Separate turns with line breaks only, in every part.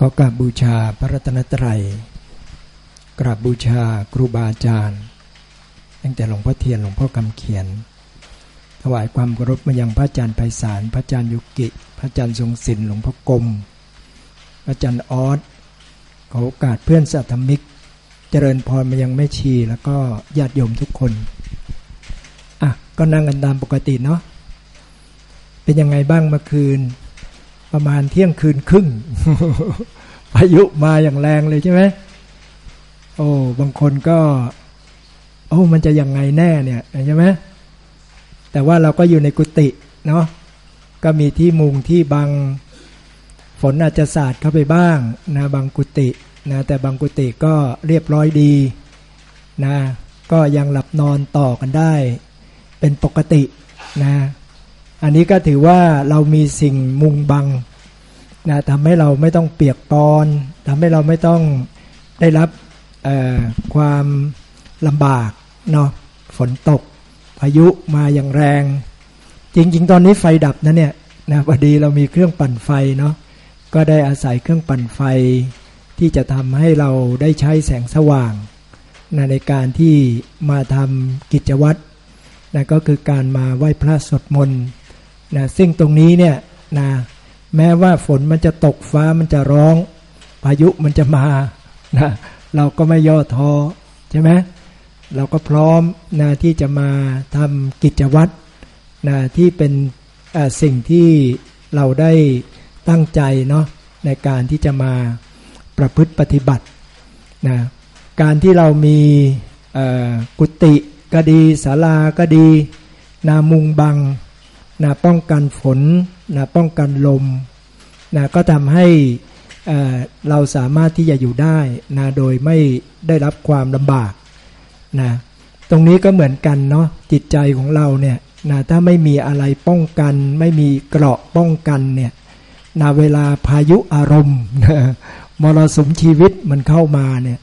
ก็กราบบูชาพระรัตนตรัย กราบบูชาครูบาอาจารย์ ตั้งแต่หลวงพ่อเทียนหลวงพ่อคำเขียน ถวายความเคารพมายังพระอาจารย์ไพศาล พระอาจารย์ยุกิ พระอาจารย์ทรงศิลป์หลวงพ่อกรมพระอาจารย์ออสขอโอกาสเพื่อนสัตมิก เจริญพรมายังแม่ชีแล้วก็ญาติโยมทุกคน อะ ก็นั่งกันตามปกติเนาะ เป็นยังไงบ้างเมื่อคืน ประมาณเที่ยงคืนครึ่งพายุมาอย่างแรงเลยใช่ไหมโอ้บางคนก็ โอ้มันจะยังไงแน่เนี่ยใช่ไหมแต่ว่าเราก็อยู่ในกุฏิเนาะก็มีที่มุงที่บังฝนอาจจะสาดเข้าไปบ้างนะบางกุฏินะแต่บางกุฏิก็เรียบร้อยดีนะก็ยังหลับนอนต่อกันได้ เป็นปกตินะ อันนี้ก็ถือว่าเรามีสิ่งมุงบังนะทำให้เราไม่ต้องเปียกปอนทำให้เราไม่ต้องได้รับความลำบากเนาะฝนตกพายุมาอย่างแรง จริง ๆ ตอนนี้ไฟดับนะเนี่ยนะพอดีเรามีเครื่องปั่นไฟเนาะก็ได้อาศัยเครื่องปั่นไฟที่จะทำให้เราได้ใช้แสงสว่างนะในการที่มาทำกิจวัตรนะก็คือการมาไหว้พระสวดมนต์ นะซึ่งตรงนี้เนี่ยนะแม้ว่าฝนมันจะตกฟ้ามันจะร้อง พายุมันจะมานะเราก็ไม่ย่อท้อใช่ไหมเราก็พร้อมนะที่จะมาทำกิจวัตรนะที่เป็นสิ่งที่เราได้ตั้งใจเนาะในการที่จะมาประพฤติปฏิบัตินะการที่เรามีกุฏิก็ดีศาลาก็ดี นามุงบัง นะป้องกันฝนนะป้องกันลมนะก็ทำให้เราสามารถที่จะอยู่ได้นะโดยไม่ได้รับความลำบากนะตรงนี้ก็เหมือนกันเนาะจิตใจของเราเนี่ยนะถ้าไม่มีอะไรป้องกัน ไม่มีเกราะป้องกันเนี่ยนะเวลาพายุอารมณ์มรสุมชีวิตมันเข้ามาเนี่ย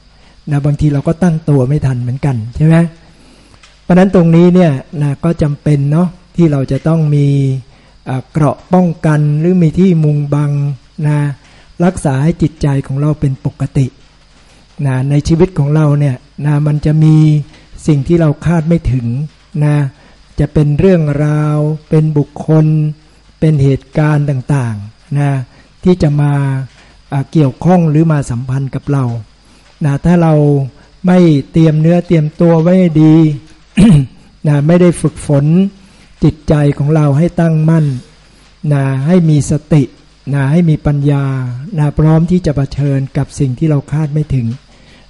นะบางทีเราก็ตั้งตัวไม่ทันเหมือนกันใช่ไหมเพราะนั้นตรงนี้เนี่ยนะก็จำเป็นเนาะ ที่เราจะต้องมีเกราะป้องกันหรือมีที่มุงบังนะรักษาให้จิตใจของเราเป็นปกตินะในชีวิตของเราเนี่ยนะมันจะมีสิ่งที่เราคาดไม่ถึงนะจะเป็นเรื่องราว เป็นบุคคล เป็นเหตุการณ์ต่างๆนะที่จะมาเกี่ยวข้องหรือมาสัมพันธ์กับเรานะถ้าเราไม่เตรียมเนื้อเตรียมตัวไว้ดีนะไม่ได้ฝึกฝน จิตใจของเราให้ตั้งมั่นนะให้มีสตินะให้มีปัญญานะพร้อมที่จะะเผชิญกับสิ่งที่เราคาดไม่ถึง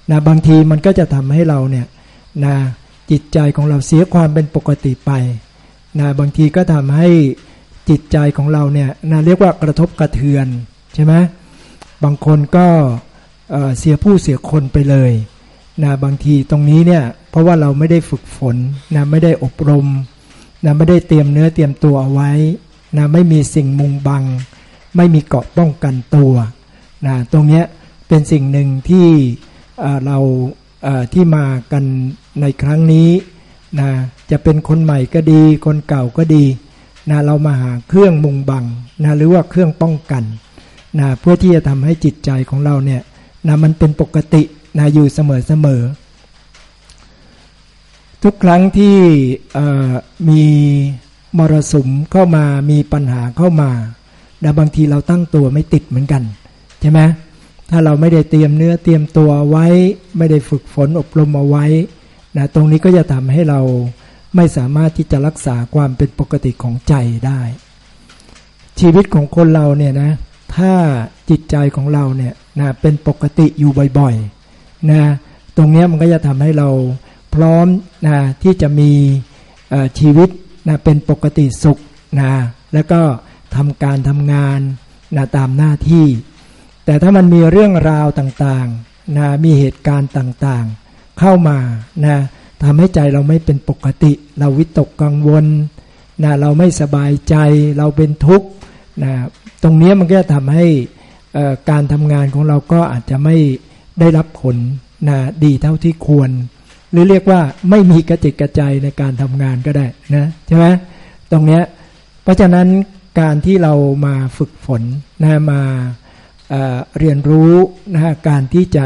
นะบางทีมันก็จะทำให้เราเนี่ยนะจิตใจของเราเสียความเป็นปกติไปนะบางทีก็ทำให้จิตใจของเราเนี่ยนะเรียกว่ากระทบกระเทือนใช่ไหมบางคนก็เสียผู้เสียคนไปเลยนะบางทีตรงนี้เนี่ยเพราะว่าเราไม่ได้ฝึกฝนนะไม่ได้อบรม นะไม่ได้เตรียมเนื้อเตรียมตัวเอาไว้นะไม่มีสิ่งมุงบัง ไม่มีเกาะป้องกันตัวนะตรงนี้เป็นสิ่งหนึ่งที่เราที่มากันในครั้งนี้นะจะเป็นคนใหม่ก็ดี คนเก่าก็ดีนะเรามาหาเครื่องมุงบังนะหรือว่าเครื่องป้องกันนะเพื่อที่จะทำให้จิตใจของเราเนี่ยนะมันเป็นปกตินะอยู่เสมอเสมอ ทุกครั้งที่มีมรสุมเข้ามามีปัญหาเข้ามานะบางทีเราตั้งตัวไม่ติดเหมือนกันใช่ไหมถ้าเราไม่ได้เตรียมเนื้อเตรียมตัวไว้ ไม่ได้ฝึกฝนอบรมเอาไว้นะตรงนี้ก็จะทำให้เราไม่สามารถที่จะรักษาความเป็นปกติของใจได้ ชีวิตของคนเราเนี่ยนะถ้าจิตใจของเราเนี่ยนะเป็นปกติอยู่บ่อยๆนะตรงนี้มันก็จะทำให้เรา พร้อมนะที่จะมีชีวิตนะเป็นปกติสุขนะแล้วก็ทำการทำงานนะตามหน้าที่ แต่ถ้ามันมีเรื่องราวต่างๆนะมีเหตุการณ์ต่างๆ เข้ามานะทำให้ใจเราไม่เป็นปกติ เราวิตกกังวลนะเราไม่สบายใจเราเป็นทุกข์นะตรงนี้มันก็จะทำให้การทำงานของเราก็อาจจะไม่ได้รับผลนะดีเท่าที่ควร หรือเรียกว่าไม่มีกระจิกกระใจในการทำงานก็ได้นะใช่ไหมตรงนี้เพราะฉะนั้นการที่เรามาฝึกฝนนะมาเรียนรู้นะฮะการที่จะ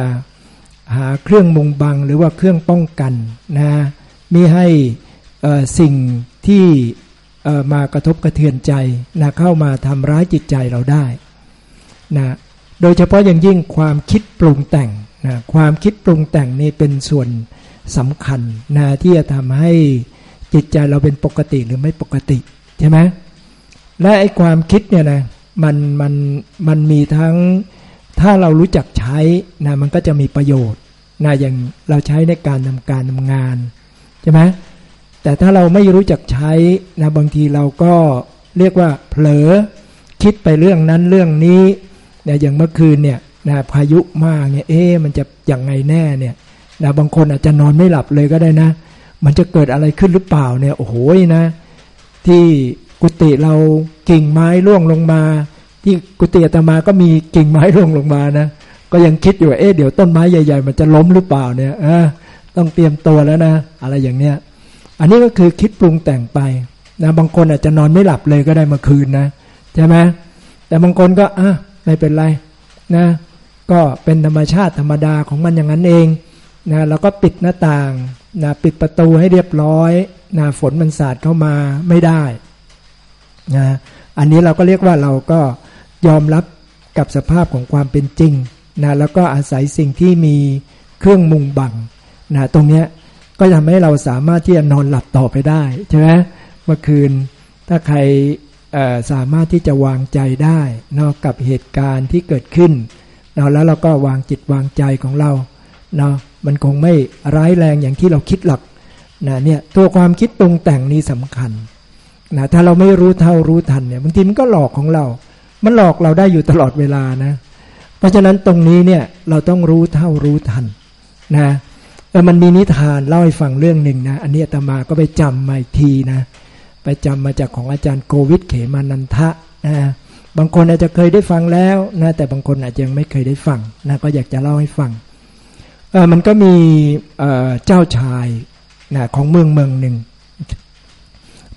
หาเครื่องมุงบังหรือว่าเครื่องป้องกันนะมิให้สิ่งที่มากระทบกระเทือนใจนะเข้ามาทำร้ายจิตใจเราได้นะโดยเฉพาะอย่างยิ่งความคิดปรุงแต่งนะความคิดปรุงแต่งนี่เป็นส่วน สำคัญนะที่จะทำให้จิตใจเราเป็นปกติหรือไม่ปกติใช่ไหมและไอ้ความคิดเนี่ยนะมันมันมันมีทั้งถ้าเรารู้จักใช้นะมันก็จะมีประโยชน์นะอย่างเราใช้ในการทำการทำงานใช่ไหมแต่ถ้าเราไม่รู้จักใช้นะบางทีเราก็เรียกว่าเผลอคิดไปเรื่องนั้นเรื่องนี้นะอย่างเมื่อคืนเนี่ยนะพายุมากเนี่ยเอ๊มันจะอย่างไงแน่เนี่ย นะบางคนอาจจะนอนไม่หลับเลยก็ได้นะ มันจะเกิดอะไรขึ้นหรือเปล่าเนี่ยโอ้โหนะ ที่กุฏิเรากิ่งไม้ร่วงลงมา ที่กุฏิอาตมาก็มีกิ่งไม้ร่วงลงมานะก็ยังคิดอยู่เอ๊ะเดี๋ยวต้นไม้ใหญ่ ๆ มันจะล้มหรือเปล่าเนี่ยเออต้องเตรียมตัวแล้วนะ อะไรอย่างเนี้ย อันนี้ก็คือคิดปรุงแต่งไปนะบางคนอาจจะนอนไม่หลับเลยก็ได้เมื่อคืนนะใช่ไหมแต่บางคนก็อะไม่เป็นไรนะ ก็เป็นธรรมชาติธรรมดาของมันอย่างนั้นเอง นะแล้วก็ปิดหน้าต่างนะปิดประตูให้เรียบร้อยนะฝนมันสาดเข้ามาไม่ได้นะอันนี้เราก็เรียกว่าเราก็ยอมรับกับสภาพของความเป็นจริงนะแล้วก็อาศัยสิ่งที่มีเครื่องมุงบังนะตรงเนี้ยก็ทำให้เราสามารถที่จะนอนหลับต่อไปได้ใช่ไหมเมื่อคืนถ้าใครสามารถที่จะวางใจได้นอกกับเหตุการณ์ที่เกิดขึ้นเนาะแล้วเราก็วางจิตวางใจของเราเนาะ มันคงไม่ร้ายแรงอย่างที่เราคิดหรอกนะเนี่ยตัวความคิดปรุงแต่งนี้สำคัญนะถ้าเราไม่รู้เท่ารู้ทันเนี่ยบางทีมันก็หลอกของเรา มันหลอกเราได้อยู่ตลอดเวลานะ เพราะฉะนั้นตรงนี้เนี่ยเราต้องรู้เท่ารู้ทันนะแต่มันมีนิทานเล่าให้ฟังเรื่องหนึ่งนะ อันนี้ตมาก็ไปจำมาอีกทีนะ ไปจำมาจากของอาจารย์โกวิทเขมานันทะนะบางคนอาจจะเคยได้ฟังแล้วนะแต่บางคนอาจจะยังไม่เคยได้ฟังนะก็อยากจะเล่าให้ฟัง มันก็มีเจ้าชายนะของเมืองเมืองหนึ่ง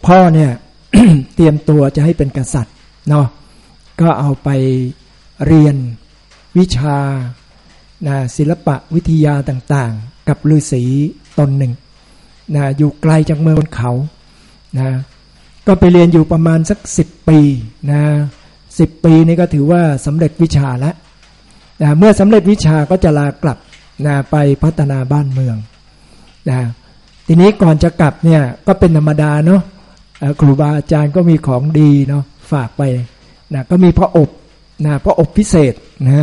พ่อเนี่ยเตรียมตัวจะให้เป็นกษัตริย์เนาะก็เอาไปเรียนวิชานะศิลปะวิทยาต่างๆ กับฤาษีตนหนึ่งนะอยู่ไกลจากเมืองบนเขานะก็ไปเรียนอยู่ประมาณสักสิบปีนะสิบปีนี่ก็ถือว่าสำเร็จวิชาแล้วนะเมื่อสำเร็จวิชาก็จะลากลับ นะไปพัฒนาบ้านเมืองนะทีนี้ก่อนจะกลับเนี่ยก็เป็นธรรมดาเนาะครูบาอาจารย์ก็มีของดีเนาะฝากไปนะก็มีพระอบนะพระอบพิเศษนะ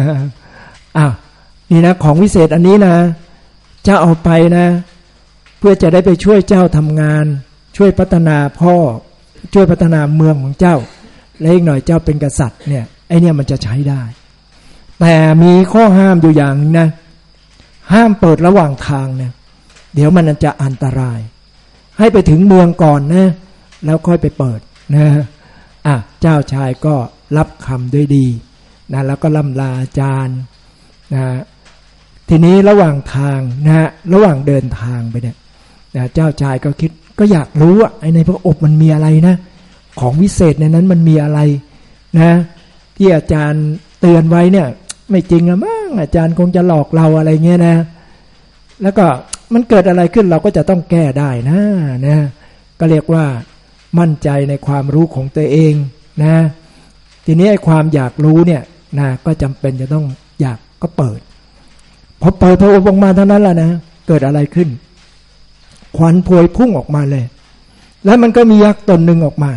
อ้าวนี่นะของวิเศษอันนี้นะจะเอาไปนะ เพื่อจะได้ไปช่วยเจ้าทำงาน ช่วยพัฒนาพ่อช่วยพัฒนาเมืองของเจ้า และอีกหน่อยเจ้าเป็นกษัตริย์เนี่ยไอเนี่ยมันจะใช้ได้ แต่มีข้อห้ามอยู่อย่างนะ ห้ามเปิดระหว่างทางเนี่ยเดี๋ยวมันจะอันตราย ให้ไปถึงเมืองก่อนนะแล้วค่อยไปเปิดนะอะเจ้าชายก็รับคำด้วยดีนะแล้วก็ล่ำลาอาจารย์นะทีนี้ระหว่างทางนะระหว่างเดินทางไปเนี่ยนะเจ้าชายก็คิดก็อยากรู้อะไอ้ในพระอบมันมีอะไรนะ ของวิเศษในนั้นมันมีอะไรนะ ที่อาจารย์เตือนไว้เนี่ย ไม่จริงอะมั้ งอาจารย์คงจะหลอกเราอะไรเงี้ยนะ แล้วก็มันเกิดอะไรขึ้นเราก็จะต้องแก้ได้นะนะ ก็เรียกว่ามั่นใจในความรู้ของตัวเองนะ ทีนี้ไอ้ความอยากรู้เนี่ยนะก็จำเป็นจะต้องอยากก็เปิดพอเปิดพระอบออกมาเท่านั้นแหละนะเกิดอะไรขึ้น ควันพวยพุ่งออกมาเลย แล้วมันก็มียักษ์ตนหนึ่งออกมา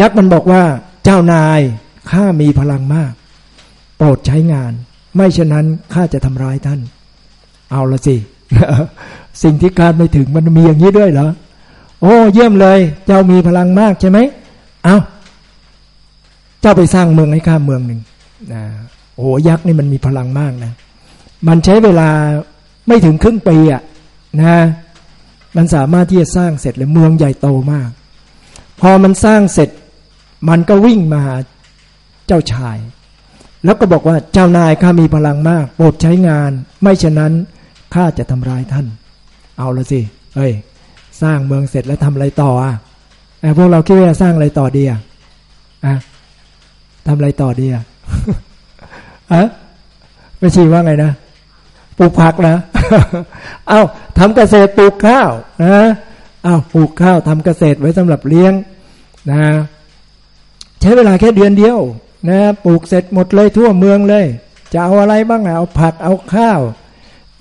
ยักษ์มันบอกว่าเจ้านายข้ามีพลังมาก โปรดใช้งาน ไม่เช่นนั้นข้าจะทำร้ายท่าน เอาละสิ สิ่งที่คาดไม่ถึงมันมีอย่างนี้ด้วยเหรอ โอ้ เยี่ยมเลย เจ้ามีพลังมากใช่ไหม เอาเจ้าไปสร้างเมืองให้ข้าเมืองหนึ่งนะโอ้ยักษ์นี่มันมีพลังมากนะ มันใช้เวลาไม่ถึงครึ่งปีอะนะ มันสามารถที่จะสร้างเสร็จเลยเมืองใหญ่โตมาก พอมันสร้างเสร็จ มันก็วิ่งมาหาเจ้าชาย แล้วก็บอกว่าเจ้านายข้ามีพลังมาก โปรดใช้งาน ไม่เช่นนั้นข้าจะทำร้ายท่าน เอาละสิเอ้ย สร้างเมืองเสร็จแล้วทำอะไรต่ออะแต่พวกเราคิดว่าสร้างอะไรต่อดีอะอะทำอะไรต่อดีอะอะแม่ชีว่าไงนะปลูกผักนะ เอา้าทำเกษตรปลูกข้าวนะเอา้าปลูกข้าวทำเกษตรไว้สำหรับเลี้ยงนะ ใช้เวลาแค่เดือนเดียว นะปลูกเสร็จหมดเลยทั่วเมืองเลย จะเอาอะไรบ้างเอาผักเอาข้าว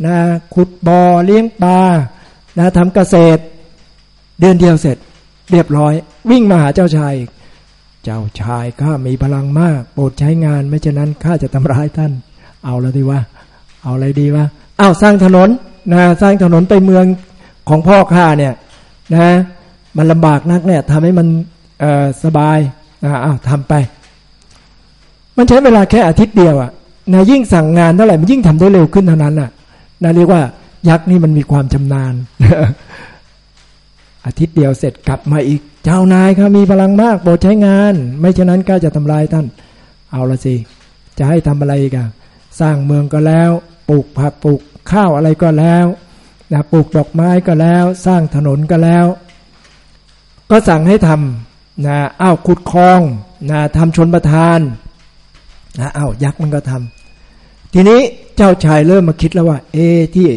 นะขุดบ่อเลี้ยงปลานะทำเกษตร เดือนเดียวเสร็จ เรียบร้อย วิ่งมาหาเจ้าชาย เจ้าชายข้ามีพลังมาก โปรดใช้งานไม่เช่นนั้นข้าจะทำร้ายท่าน เอาแล้วดีว่าเอาอะไรดีวะอ้าวสร้างถนนนะสร้างถนนไปเมืองของพ่อข้าเนี่ยนะมันลำบากนักเนี่ยทำให้มันสบายนะอ้าวทำไป มันใช้เวลาแค่อาทิตย์เดียวอะนะยิ่งสั่งงานเท่าไหร่มันยิ่งทำได้เร็วขึ้นเท่านั้นน่ะนะเรียกว่ายักษ์นี่มันมีความชำนาญ อาทิตย์เดียวเสร็จกลับมาอีก เจ้านายครับมีพลังมากโปรดใช้งาน ไม่เช่นนั้นก็จะทำลายท่าน เอาละสิ จะให้ทำอะไรกันสร้างเมืองก็แล้วปลูกผักปลูกข้าวอะไรก็แล้วนะปลูกดอกไม้ก็แล้ว สร้างถนนก็แล้ว ก็สั่งให้ทำนะอ้าวขุดคลองนะทำชนประทาน นะอ้าวยักษ์มันก็ทำทีนี้เจ้าชายเริ่มมาคิดแล้วว่า เอที่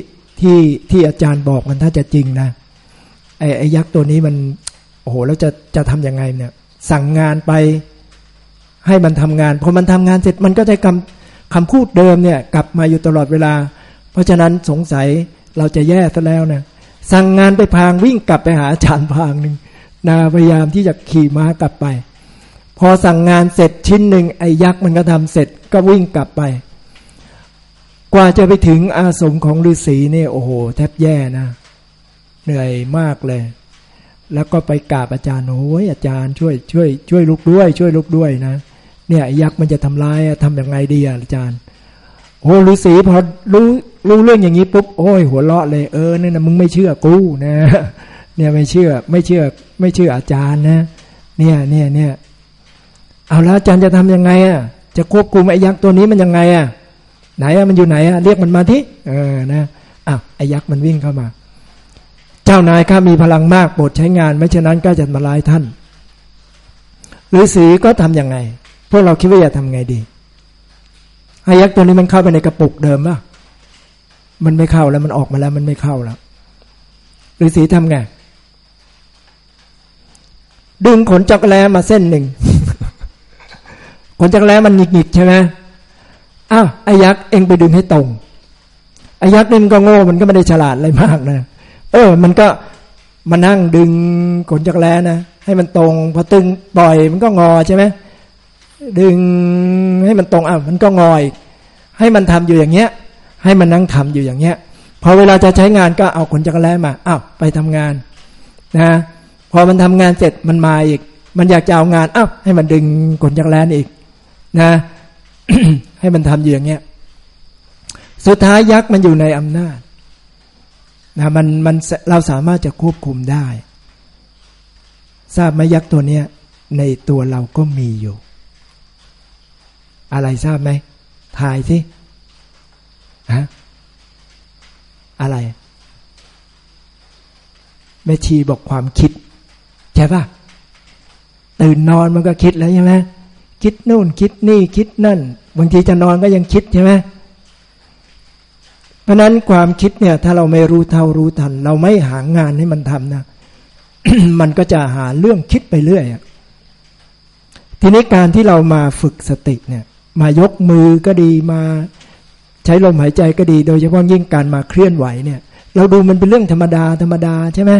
ที่ที่อาจารย์บอกมันถ้าจะจริงนะไอ้ไอ้ยักษ์ตัวนี้มัน โอ้โหแล้วจะจะทำยังไงเนี่ย สั่งงานไปให้มันทำงานพอมันทำงานเสร็จมันก็จะกำคำพูดเดิมเนี่ย กลับมาอยู่ตลอดเวลา เพราะฉะนั้นสงสัยเราจะแย่ซะแล้วนะสั่งงานไปพางวิ่งกลับไปหาอาจารย์พางหนึ่งนาพยายามที่จะขี่ม้ากลับไป พอสั่งงานเสร็จชิ้นหนึ่งไอ้ยักษ์มันก็ทำเสร็จก็วิ่งกลับไป กว่าจะไปถึงอาสมของฤาษีเนี่ยโอ้โห แทบแย่นะ เหนื่อยมากเลย แล้วก็ไปกราบอาจารย์โอ้ยอาจารย์ช่วยช่วย ช่วยลุกด้วย ช่วยลุกด้วยนะเนี่ยยักษ์มันจะทำลายทำย่างไงดีอาจารย์โอ้ฤาษีพอรู้รู้เรื่องอย่างนี้ปุ๊บโอ้ยหัวเราะเลยเออเนี่ยนะมึงไม่เชื่อกูนะ เนี่ยไม่เชื่อไม่เชื่อไม่เชื่ออาจารย์นะ เนี่ยเนี่ยเนี่ย เอาแล้วอาจารย์จะทํำยังไงอะจะควบคุมไอ้ยักษ์ตัวนี้มันยังไงอะไหนอะมันอยู่ไหนอะเรียกมันมาที่เออนะอะไอ้ยักษ์มันวิ่งเข้ามา เจ้านายข้ามีพลังมากโปรดใช้งาน ไม่เช่นนั้นก็จะมาลายท่านฤาษีก็ทํำยังไง พวกเราคิดว่าจะทำไงดีไอายักษ์ตัวนี้มันเข้าไปในกระปุกเดิมป่ะมันไม่เข้าแล้วมันออกมาแล้วมันไม่เข้าแล้วฤาษีทำไงดึงขนจักรแลมาเส้นหนึ่ง ขนจักรแล้มันหงิกๆใช่ไหมอ้าวไอายักษ์เองไปดึงให้ตรงไอายักษ์นี่มันก็โง่มันก็ไม่ได้ฉลาดอะไรมากนะเออ มันก็มานั่งดึงขนจักรแล้นะให้มันตรง พอตึงปล่อยมันก็งอใช่ไหมดึงให้มันตรงอะมันก็งอยให้มันทำอยู่อย่างเงี้ย ให้มันนั่งทำอยู่อย่างเงี้ยพอเวลาจะใช้งานก็เอาขนจักรแล้มาอ้าวไปทำงานนะพอมันทำงานเสร็จมันมาอีก มันอยากจะเอางานอ้าวให้มันดึงขนจักรแล้อีก นะ ให้มันทำอยู่อย่างเงี้ยสุดท้ายยักษ์มันอยู่ในอำนาจนะมันมันเราสามารถจะควบคุมได้ ทราบไหมยักษ์ตัวเนี้ยในตัวเราก็มีอยู่ อะไรทราบไหมทายสิฮะอะไร แม่ชีบอกความคิด ใช่ปะตื่นนอนมันก็คิดแล้วใช่ไหม คิดนู่นคิดนี่คิดนั่น บางทีจะนอนก็ยังคิดใช่ไหมเพราะนั้นความคิดเนี่ย ถ้าเราไม่รู้เท่ารู้ทัน เราไม่หางานให้มันทำนะ มันก็จะหาเรื่องคิดไปเรื่อยทีนี้การที่เรามาฝึกสติเนี่ย มายกมือก็ดีมาใช้ลมหายใจก็ดี โดยเฉพาะยิ่งการมาเคลื่อนไหวเนี่ย เราดูมันเป็นเรื่องธรรมดาธรรมดาใช่ไหม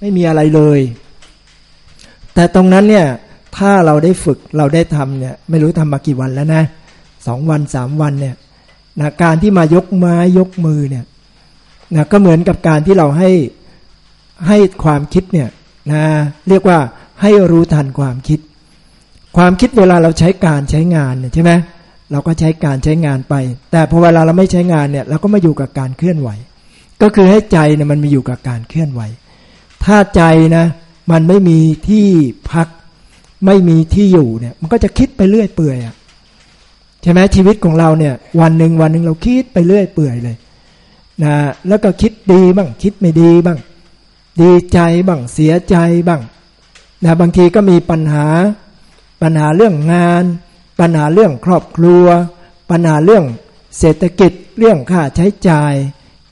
ไม่มีอะไรเลย แต่ตรงนั้นเนี่ย ถ้าเราได้ฝึกเราได้ทำเนี่ย ไม่รู้ทำมากี่วันแล้วนะสองวันสามวันเนี่ยนะการที่มายกไม้ยกมือเนี่ยนะก็เหมือนกับการที่เราให้ให้ความคิดเนี่ยนะเรียกว่าให้รู้ทันความคิด ความคิดเวลาเราใช้การใช้งานเนี่ยใช่ไหมเราก็ใช้การใช้งานไป แต่พอเวลาเราไม่ใช้งานเนี่ยเราก็มาอยู่กับการเคลื่อนไหว ก็คือให้ใจเนี่ยมันมาอยู่กับการเคลื่อนไหว ถ้าใจนะมันไม่มีที่พัก ไม่มีที่อยู่เนี่ย มันก็จะคิดไปเรื่อยเปื่อยอะใช่ไหมชีวิตของเราเนี่ย วันหนึ่งวันหนึ่งเราคิดไปเรื่อยเปื่อยเลยนะแล้วก็คิดดีบ้างคิดไม่ดีบ้าง ดีใจบ้างเสียใจบ้างนะบางทีก็มีปัญหา ปัญหาเรื่องงาน ปัญหาเรื่องครอบครัว ปัญหาเรื่องเศรษฐกิจเรื่องค่าใช้จ่าย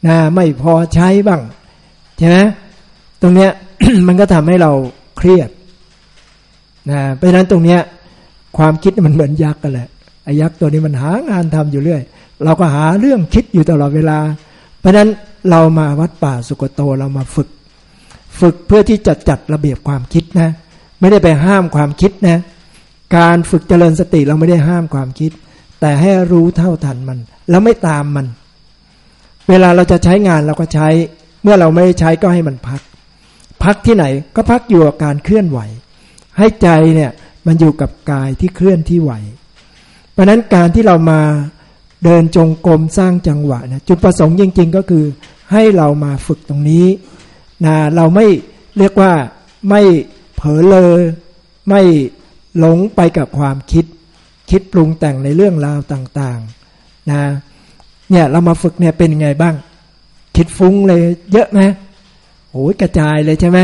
นะไม่พอใช้บ้างใช่ไหมตรงเนี้ยมันก็ทำให้เราเครียด นะเพราะฉะนั้นตรงเนี้ยความคิดมันเหมือนยักษ์กันแหละไอ้ยักษ์ตัวนี้มันหางานทำอยู่เรื่อย เราก็หาเรื่องคิดอยู่ตลอดเวลา เพราะฉะนั้นเรามาวัดป่าสุกโตเรามาฝึก ฝึกเพื่อที่จะจัดระเบียบความคิดนะ ไม่ได้ไปห้ามความคิดนะ การฝึกเจริญสติเราไม่ได้ห้ามความคิด แต่ให้รู้เท่าทันมัน แล้วไม่ตามมัน เวลาเราจะใช้งานเราก็ใช้ เมื่อเราไม่ใช้ก็ให้มันพัก พักที่ไหนก็พักอยู่กับการเคลื่อนไหว ให้ใจเนี่ยมันอยู่กับกายที่เคลื่อนที่ไหว เพราะนั้นการที่เรามาเดินจงกรมสร้างจังหวะนะจุดประสงค์จริง ๆ ก็คือให้เรามาฝึกตรงนี้นะเราไม่เรียกว่าไม่เผลอเลยไม่หลงไปกับความคิด คิดปรุงแต่งในเรื่องราวต่างๆนะเนี่ยเรามาฝึกเนี่ยเป็นไงบ้าง คิดฟุ้งเลยเยอะไหมโอ้ยกระจายเลยใช่ไหม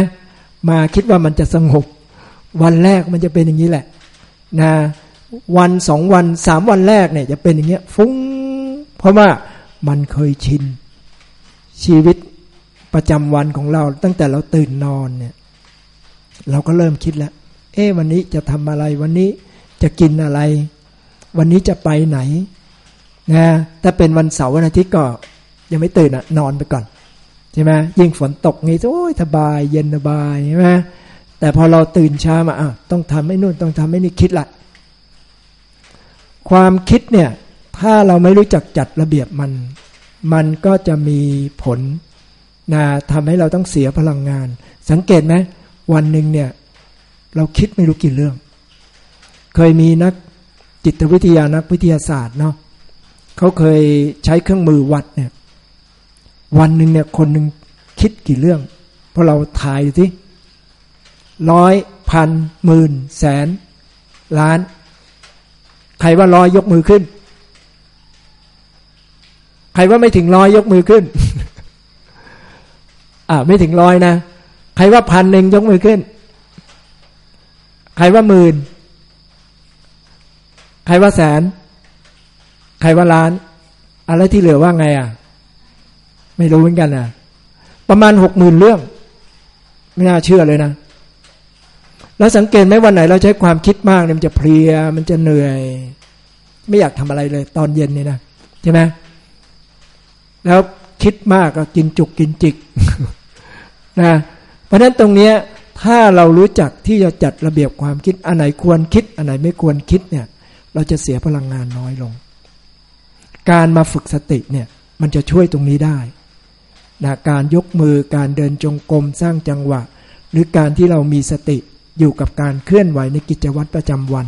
มาคิดว่ามันจะสงบ วันแรกมันจะเป็นอย่างนี้แหละนะวันสองวันสามวันแรกเนี่ยจะเป็นอย่างเงี้ยฟุ้ง เพราะว่ามันเคยชิน ชีวิตประจำวันของเราตั้งแต่เราตื่นนอนเนี่ยเราก็เริ่มคิดแล้ว เอ๊วันนี้จะทำอะไรวันนี้จะกินอะไร วันนี้จะไปไหนนะถ้าเป็นวันเสาร์วันอาทิตย์ก็ยังไม่ตื่นอะนอนไปก่อนใช่ไหมยิ่งฝนตกงี้โอ้ยสบายเย็นสบายใช่ไหม แต่พอเราตื่นเช้ามาอะต้องทำให้นู่นต้องทำให้นี่คิดละ ความคิดเนี่ย ถ้าเราไม่รู้จักจัดระเบียบมัน มันก็จะมีผลนะทำให้เราต้องเสียพลังงาน สังเกตไหมวันหนึ่งเนี่ย เราคิดไม่รู้กี่เรื่อง เคยมีนักจิตวิทยานักวิทยาศาสตร์เนาะเขาเคยใช้เครื่องมือวัดเนี่ย วันหนึ่งเนี่ยคนหนึ่งคิดกี่เรื่องพอเราถ่ายสิ ร้อยพันหมื่นแสน ล้าน ใครว่าร้อยยกมือขึ้น ใครว่าไม่ถึงร้อยยกมือขึ้น อ่าไม่ถึงร้อยนะ ใครว่าพันหนึ่งยกมือขึ้น ใครว่าหมื่น ใครว่าแสน ใครว่าล้าน อะไรที่เหลือว่าไงอะ ไม่รู้เหมือนกันอะ ประมาณหกหมื่นเรื่อง ไม่น่าเชื่อเลยนะ แล้วสังเกตไหมวันไหนเราใช้ความคิดมากเนี่ยมันจะเพลียมันจะเหนื่อย ไม่อยากทำอะไรเลย ตอนเย็นนี่นะใช่ไหมแล้วคิดมากก็กินจุกกินจิกนะเพราะฉะนั้นตรงนี้ถ้าเรารู้จักที่จะจัดระเบียบความคิดอันไหนควรคิดอันไหนไม่ควรคิดเนี่ย เราจะเสียพลังงานน้อยลง การมาฝึกสติเนี่ย มันจะช่วยตรงนี้ได้นะการยกมือการเดินจงกรมสร้างจังหวะ หรือการที่เรามีสติ อยู่กับการเคลื่อนไหวในกิจวัตรประจำวัน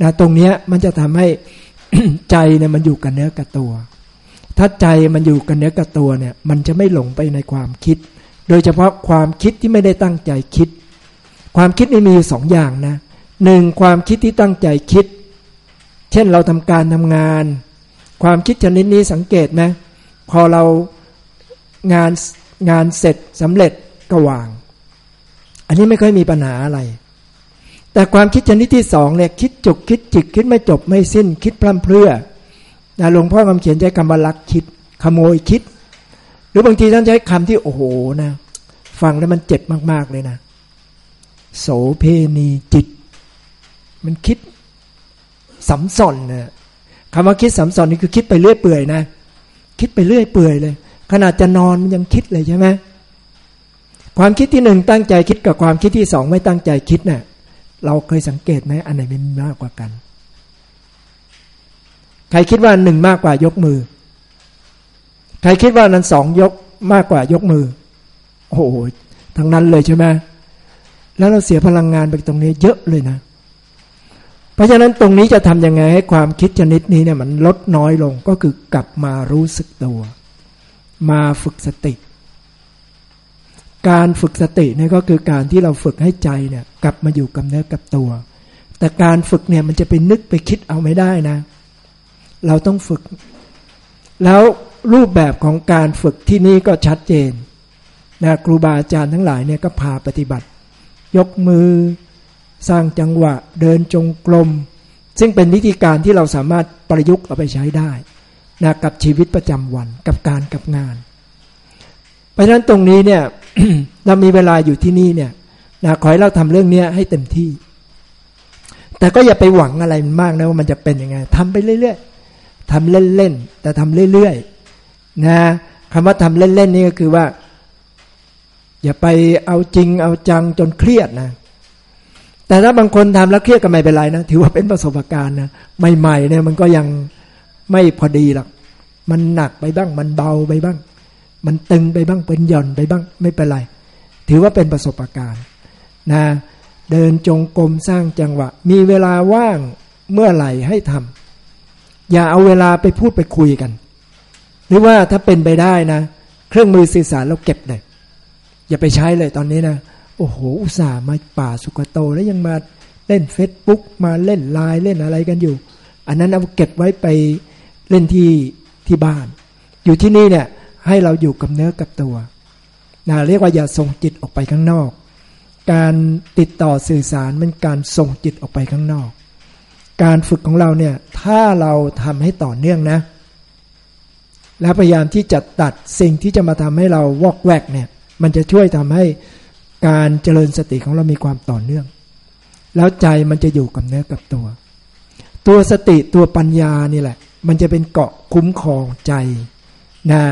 นะตรงนี้มันจะทำให้ใจเนี่ยมันอยู่กับเนื้อกับตัว ถ้าใจมันอยู่กับเนื้อกับตัวเนี่ย มันจะไม่หลงไปในความคิด โดยเฉพาะความคิดที่ไม่ได้ตั้งใจคิด ความคิดนี่มีสองอย่างนะหนึ่งความคิดที่ตั้งใจคิด เช่นเราทำการทำงาน ความคิดชนิดนี้สังเกตไหมพอเรางานงานเสร็จสำเร็จก็วาง อันนี้ไม่ค่อยมีปัญหาอะไร แต่ความคิดชนิดที่สองเนี่ยคิดจุกคิดจิกคิดไม่จบไม่สิ้น คิดพร่ำเพรื่อนะหลวงพ่อคำเขียนใช้คำว่าลักคิด ขโมยคิด หรือบางทีท่านใช้คำที่โอ้โหนะฟังแล้วมันเจ็บมาก ๆ เลยนะ โสเพณีจิต มันคิดสัมสอนนะคำว่าคิดสัมสอนนี่คือคิดไปเรื่อยเปื่อยนะ คิดไปเรื่อยเปื่อยเลย ขนาดจะนอนมันยังคิดเลยใช่ไหม ความคิดที่หนึ่งตั้งใจคิดกับความคิดที่สองไม่ตั้งใจคิดเนะ่ยเราเคยสังเกตไหมอันไหนมันมากกว่ากัน ใครคิดว่าหนึ่งมากกว่ายกมือ ใครคิดว่านั้นสองยกมากกว่ายกมือ โอ้โหทั้งนั้นเลยใช่ไหมแล้วเราเสียพลังงานไปตรงนี้เยอะเลยนะ เพราะฉะนั้นตรงนี้จะทำยังไงให้ความคิดชนิดนี้เนี่ยมันลดน้อยลงก็คือกลับมารู้สึกตัว มาฝึกสติ การฝึกสติเนี่ยก็คือการที่เราฝึกให้ใจเนี่ยกลับมาอยู่กับเนื้อกับตัว แต่การฝึกเนี่ยมันจะไปนึกไปคิดเอาไม่ได้นะ เราต้องฝึก แล้วรูปแบบของการฝึกที่นี่ก็ชัดเจนนะครูบาอาจารย์ทั้งหลายเนี่ยก็พาปฏิบัติ ยกมือ สร้างจังหวะ เดินจงกรมซึ่งเป็นวิธีการที่เราสามารถประยุกต์เอาไปใช้ได้นะกับชีวิตประจำวันกับการกับงาน เพราะฉะนั้นตรงนี้เนี่ยเรามีเวลาอยู่ที่นี่เนี่ยนะขอให้เราทำเรื่องนี้ให้เต็มที่ แต่ก็อย่าไปหวังอะไรมากนะว่ามันจะเป็นยังไงทำไปเรื่อยๆทำเล่นๆแต่ทำเรื่อยๆนะคำว่าทำเล่นๆนี่ก็คือว่า อย่าไปเอาจริงเอาจังจนเครียดนะแต่ถ้าบางคนทำแล้วเครียดก็ไม่เป็นไรนะถือว่าเป็นประสบการณ์นะใหม่ๆเนี่ยมันก็ยังไม่พอดีหรอกมันหนักไปบ้างมันเบาไปบ้าง มันตึงไปบ้างเป็นหย่อนไปบ้างไม่เป็นไร ถือว่าเป็นประสบการณ์นะเดินจงกรมสร้างจังหวะ มีเวลาว่างเมื่อไหร่ให้ทำอย่าเอาเวลาไปพูดไปคุยกัน หรือว่าถ้าเป็นไปได้นะ เครื่องมือสื่อสารเราเก็บเลย อย่าไปใช้เลยตอนนี้นะ โอ้โห อุตส่าห์มาป่าสุกโตแล้วยังมาเล่นเฟซบุ๊กมาเล่นไลน์เล่นอะไรกันอยู่ อันนั้นเอาเก็บไว้ไปเล่นที่ที่บ้าน อยู่ที่นี่เนี่ย ให้เราอยู่กับเนื้อกับตัวนะเรียกว่าอย่าส่งจิตออกไปข้างนอก การติดต่อสื่อสารมันการส่งจิตออกไปข้างนอก การฝึกของเราเนี่ยถ้าเราทำให้ต่อเนื่องนะ แล้วพยายามที่จะตัดสิ่งที่จะมาทำให้เราวอกแวกเนี่ยมันจะช่วยทำให้การเจริญสติของเรามีความต่อเนื่อง แล้วใจมันจะอยู่กับเนื้อกับตัว ตัวสติตัวปัญญานี่แหละ มันจะเป็นเกาะคุ้มครองใจนะ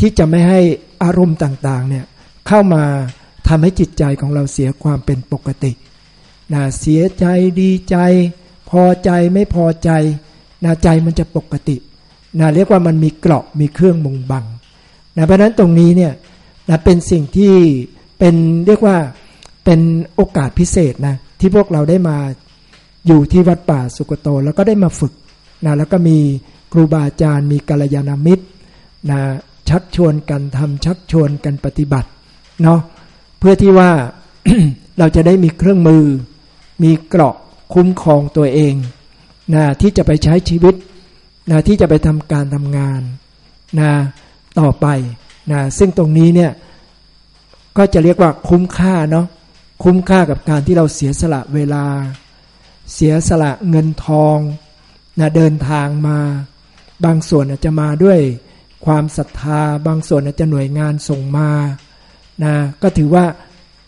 ที่จะไม่ให้อารมณ์ต่างๆเนี่ยเข้ามาทำให้จิตใจของเราเสียความเป็นปกตินะเสียใจดีใจ พอใจไม่พอใจนะใจมันจะปกตินะเรียกว่ามันมีเกราะมีเครื่องมุงบังนะเพราะนั้นตรงนี้เนี่ยนะเป็นสิ่งที่เป็นเรียกว่าเป็นโอกาสพิเศษนะที่พวกเราได้มาอยู่ที่วัดป่าสุกโต แล้วก็ได้มาฝึกนะแล้วก็มีครูบาอาจารย์มีกัลยาณมิตรนะ ชักชวนกันทำชักชวนกันปฏิบัติเนาะเพื่อที่ว่าเราจะได้มีเครื่องมือ มีเกราะคุ้มครองตัวเองนะที่จะไปใช้ชีวิตนะที่จะไปทำการทำงานนะต่อไปนะซึ่งตรงนี้เนี่ยก็จะเรียกว่าคุ้มค่าเนาะคุ้มค่ากับการที่เราเสียสละเวลา เสียสละเงินทองนะเดินทางมา บางส่วนอาจจะมาด้วย ความศรัทธาบางส่วนอาจจะหน่วยงานส่งมานะก็ถือว่า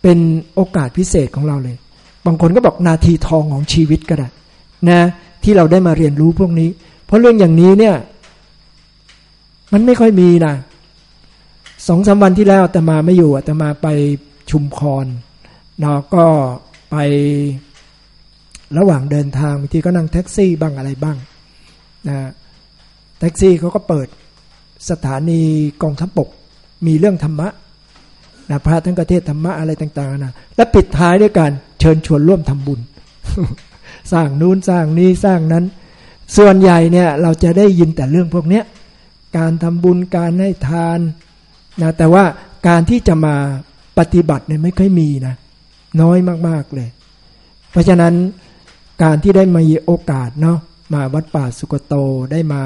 เป็นโอกาสพิเศษของเราเลย บางคนก็บอกนาทีทองของชีวิตก็ได้นะที่เราได้มาเรียนรู้พวกนี้ เพราะเรื่องอย่างนี้เนี่ยมันไม่ค่อยมีนะสองสาวันที่แล้วแต่มาไม่อยู่แต่มาไปชุมพรเนาะก็ไประหว่างเดินทางบางทีก็นั่งแท็กซี่บ้างอะไรบ้างนะแท็กซี่เขาก็เปิด สถานีกองทัพบกมีเรื่องธรรมะนะพระทั้งประเทศธรรมะอะไรต่างๆนะและปิดท้ายด้วยการเชิญชวนร่วมทำบุญ สร้างนู้นสร้างนี้สร้างนั้น ส่วนใหญ่เนี่ยเราจะได้ยินแต่เรื่องพวกนี้การทำบุญการให้ทานนะแต่ว่าการที่จะมาปฏิบัติเนี่ยไม่ค่อยมีนะน้อยมากๆเลย เพราะฉะนั้นการที่ได้มาโอกาสเนาะมาวัดป่าสุกโตได้มา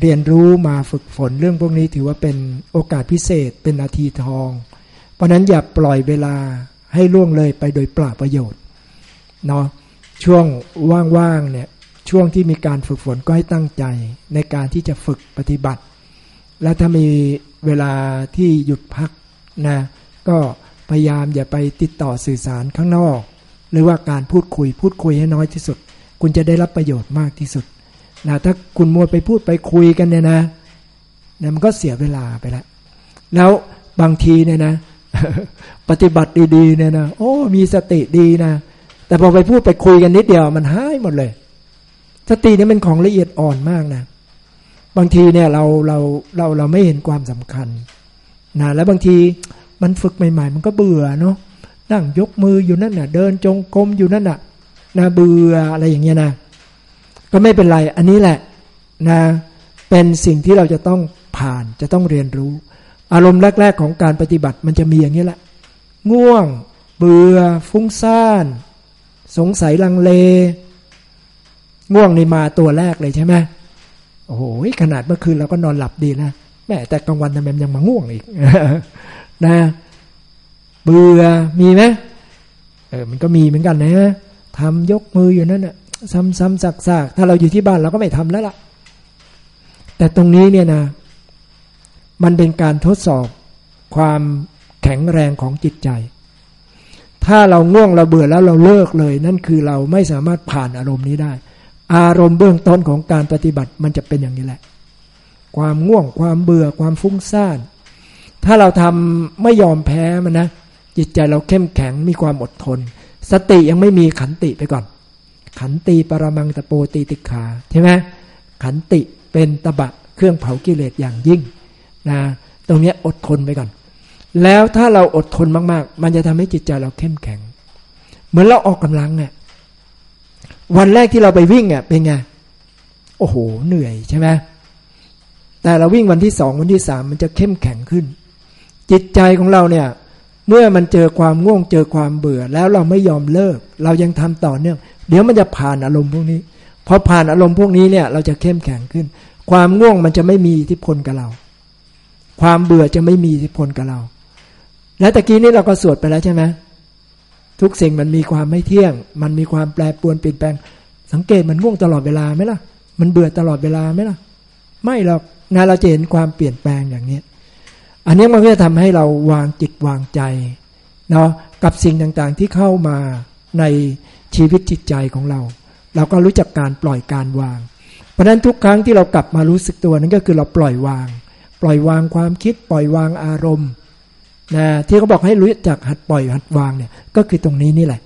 เรียนรู้มาฝึกฝนเรื่องพวกนี้ถือว่าเป็นโอกาสพิเศษเป็นนาทีทอง เพราะนั้นอย่าปล่อยเวลาให้ล่วงเลยไปโดยปราประโยชน์เนาะช่วงว่างๆเนี่ยช่วงที่มีการฝึกฝนก็ให้ตั้งใจในการที่จะฝึกปฏิบัติ และถ้ามีเวลาที่หยุดพักนะก็พยายามอย่าไปติดต่อสื่อสารข้างนอก หรือว่าการพูดคุยพูดคุยให้น้อยที่สุด คุณจะได้รับประโยชน์มากที่สุด นะถ้าคุณมัวไปพูดไปคุยกันเนี่ยนะเนี่ยมันก็เสียเวลาไปแล้วแล้วบางทีเนี่ยนะ ปฏิบัติดีๆเนี่ยนะโอ้มีสติดีนะแต่พอไปพูดไปคุยกันนิดเดียวมันหายหมดเลย สตินี่เป็นของละเอียดอ่อนมากนะ บางทีเนี่ยเราเราเราเราไม่เห็นความสำคัญนะแล้วบางทีมันฝึกใหม่ ๆ มันก็เบื่อเนาะนั่งยกมืออยู่นั่นน่ะ เดินจงกรมอยู่นั่นน่ะนะเบื่ออะไรอย่างเงี้ยนะ ก็ไม่เป็นไร อันนี้แหละนะเป็นสิ่งที่เราจะต้องผ่านจะต้องเรียนรู้ อารมณ์แรก ๆ ของการปฏิบัติมันจะมีอย่างนี้แหละ ง่วง เบื่อ ฟุ้งซ่าน สงสัยลังเล ง่วงนี่มาตัวแรกเลยใช่ไหมโอ้โหขนาดเมื่อคืนเราก็นอนหลับดีนะแม่แต่กลางวันทำไมยังมาง่วงอีกนะเบื่อมีไหมเออมันก็มีเหมือนกันนะทำยกมืออยู่นั่นน่ะ ซ้ำๆซากๆถ้าเราอยู่ที่บ้านเราก็ไม่ทำแล้วล่ะ แต่ตรงนี้เนี่ยนะ มันเป็นการทดสอบความแข็งแรงของจิตใจ ถ้าเราง่วงเราเบื่อแล้วเราเลิกเลย นั่นคือเราไม่สามารถผ่านอารมณ์นี้ได้ อารมณ์เบื้องต้นของการปฏิบัติมันจะเป็นอย่างนี้แหละ ความง่วงความเบื่อความฟุ้งซ่าน ถ้าเราทำไม่ยอมแพ้มันนะจิตใจเราเข้มแข็งมีความอดทน สติยังไม่มีขันติไปก่อน ขันติปรมังตะโปตีติขาใช่ไหมขันติเป็นตบะเครื่องเผากิเลสอย่างยิ่งนะตรงนี้อดทนไปก่อน แล้วถ้าเราอดทนมาก ๆ มันจะทำให้จิตใจเราเข้มแข็ง เหมือนเราออกกำลังเนี่ยวันแรกที่เราไปวิ่งอะเป็นไงโอ้โห เหนื่อยใช่ไหมแต่เราวิ่งวันที่สองวันที่สามมันจะเข้มแข็งขึ้น จิตใจของเราเนี่ย เมื่อมันเจอความง่วงเจอความเบื่อแล้วเราไม่ยอมเลิก เรายังทำต่อเนื่อง เดี๋ยวมันจะผ่านอารมณ์พวกนี้พอผ่านอารมณ์พวกนี้เนี่ยเราจะเข้มแข็งขึ้น ความง่วงมันจะไม่มีอิทธิพลกับเรา ความเบื่อจะไม่มีอิทธิพลกับเรา และตะกี้นี้เราก็สวดไปแล้วใช่ไหมทุกสิ่งมันมีความไม่เที่ยง มันมีความแปรปรวนเปลี่ยนแปลง สังเกตมันง่วงตลอดเวลาไหมล่ะ มันเบื่อตลอดเวลาไหมล่ะ ไม่หรอกนะเราจะเห็นความเปลี่ยนแปลงอย่างนี้ อันนี้มันก็จะทำให้เราวางจิตวางใจเนาะกับสิ่งต่างๆที่เข้ามาใน ชีวิตจิตใจของเรา เราก็รู้จักการปล่อยการวาง เพราะนั้นทุกครั้งที่เรากลับมารู้สึกตัวนั้นก็คือเราปล่อยวาง ปล่อยวางความคิดปล่อยวางอารมณ์นะที่เขาบอกให้รู้จักหัดปล่อยหัดวางเนี่ยก็คือตรงนี้นี่แหละ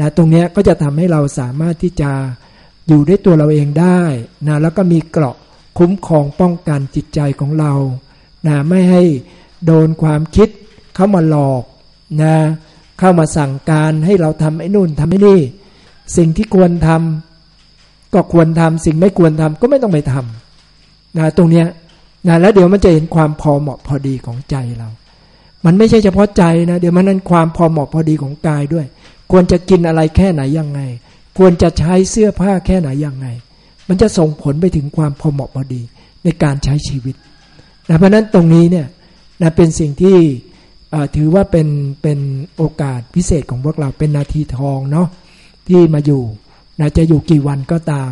นะตรงนี้ก็จะทำให้เราสามารถที่จะอยู่ด้วยตัวเราเองได้นะแล้วก็มีเกราะคุ้มครองป้องกันจิตใจของเรานะไม่ให้โดนความคิดเข้ามาหลอกนะ เข้ามาสั่งการให้เราทำไอ้นู่นทำไอ้นี่ สิ่งที่ควรทำก็ควรทำสิ่งไม่ควรทำก็ไม่ต้องไปทำนะตรงเนี้ยนะแล้วเดี๋ยวมันจะเห็นความพอเหมาะพอดีของใจเรา มันไม่ใช่เฉพาะใจนะ เดี๋ยวมันนั้นความพอเหมาะพอดีของกายด้วย ควรจะกินอะไรแค่ไหนยังไง ควรจะใช้เสื้อผ้าแค่ไหนยังไง มันจะส่งผลไปถึงความพอเหมาะพอดีในการใช้ชีวิตนะเพราะนั้นตรงนี้เนี่ยนะเป็นสิ่งที่ ถือว่าเป็นเป็นโอกาสพิเศษของพวกเราเป็นนาทีทองเนาะที่มาอยู่นะจะอยู่กี่วันก็ตาม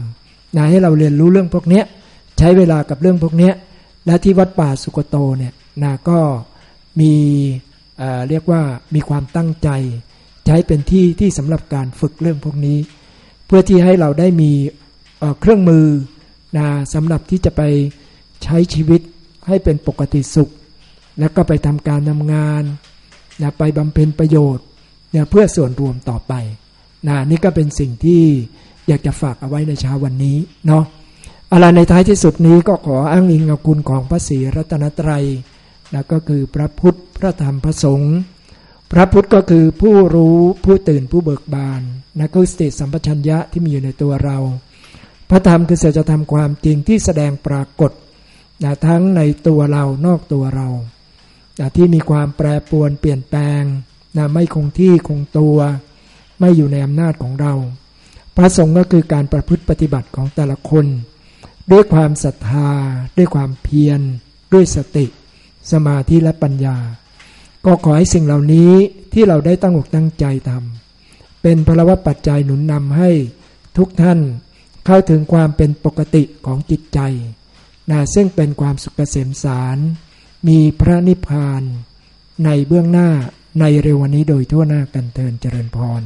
นะให้เราเรียนรู้เรื่องพวกนี้ใช้เวลากับเรื่องพวกนี้และที่วัดป่าสุกโตเนี่ยนะก็มีเรียกว่ามีความตั้งใจ ใช้เป็นที่ที่สำหรับการฝึกเรื่องพวกนี้ เพื่อที่ให้เราได้มีเครื่องมือนะสำหรับที่จะไปใช้ชีวิตให้เป็นปกติสุข แล้วก็ไปทำการทำงานนะไปบำเพ็ญประโยชน์เนี่ยเพื่อส่วนรวมต่อไปนะนี่ก็เป็นสิ่งที่อยากจะฝากเอาไว้ในเช้าวันนี้เนาะอะไรในท้ายที่สุดนี้ก็ขออ้างอิงเอาคุณของพระศรีรัตนตรัยนะก็คือพระพุทธพระธรรมพระสงฆ์พระพุทธก็คือผู้รู้ผู้ตื่นผู้เบิกบานนะคือสติสัมปชัญญะที่มีอยู่ในตัวเรา พระธรรมคือเสจะทำความจริงที่แสดงปรากฏนะทั้งในตัวเรานอกตัวเรา ที่มีความแปรปรวนเปลี่ยนแปลงนะไม่คงที่คงตัว ไม่อยู่ในอำนาจของเรา พระสงฆ์ก็คือการประพฤติปฏิบัติของแต่ละคน ด้วยความศรัทธา ด้วยความเพียร ด้วยสติ สมาธิและปัญญา ก็ขอให้สิ่งเหล่านี้ที่เราได้ตั้งอกตั้งใจทำเป็นพลวัตปัจจัยหนุนนำให้ทุกท่านเข้าถึงความเป็นปกติของจิตใจนะซึ่งเป็นความสุขเกษมสาร มีพระนิพพานในเบื้องหน้าในเร็ววันนี้โดยทั่วหน้ากันเทินเจริญพร